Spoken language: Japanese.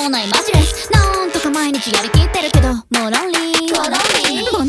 脳内マジレスなんとか毎日やりきってるけどもろりもろり